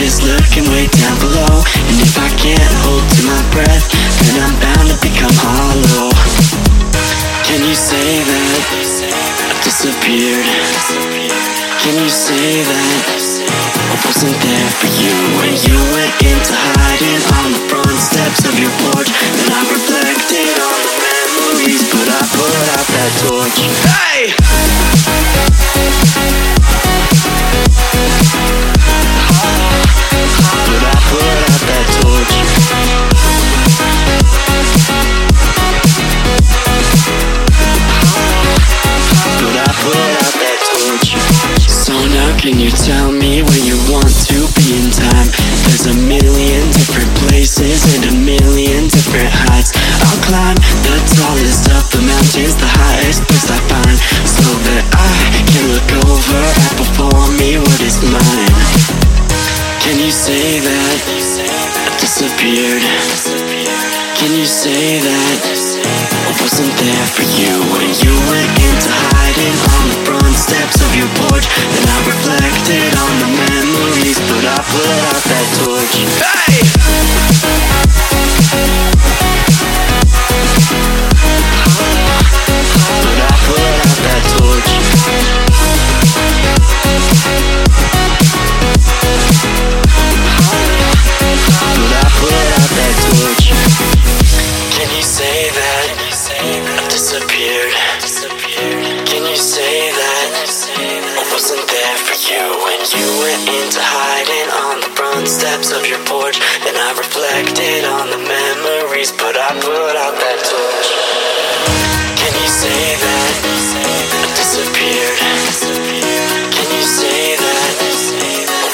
just looking way down below. And if I can't hold to my breath, then I'm bound to become hollow. Can you say that I've disappeared? Can you say that I wasn't there for you when you went into hiding on the front steps of your porch? And I reflected on the memories, but I put out that torch. Can you tell me where you want to be in time? There's a million different places and a million different heights. I'll climb the tallest Can you say that I disappeared? Can you say that I wasn't there for you when you went into hiding on the front steps of your porch? And I reflected on the memories, but I put out that torch. Hey! Front steps of your porch? And I reflected on the memories, but I put out that torch. Can you say that I disappeared? Can you say that I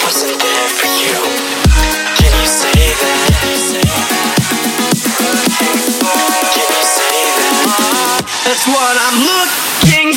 wasn't there for you? Can you say that? Can you say that? That's what I'm looking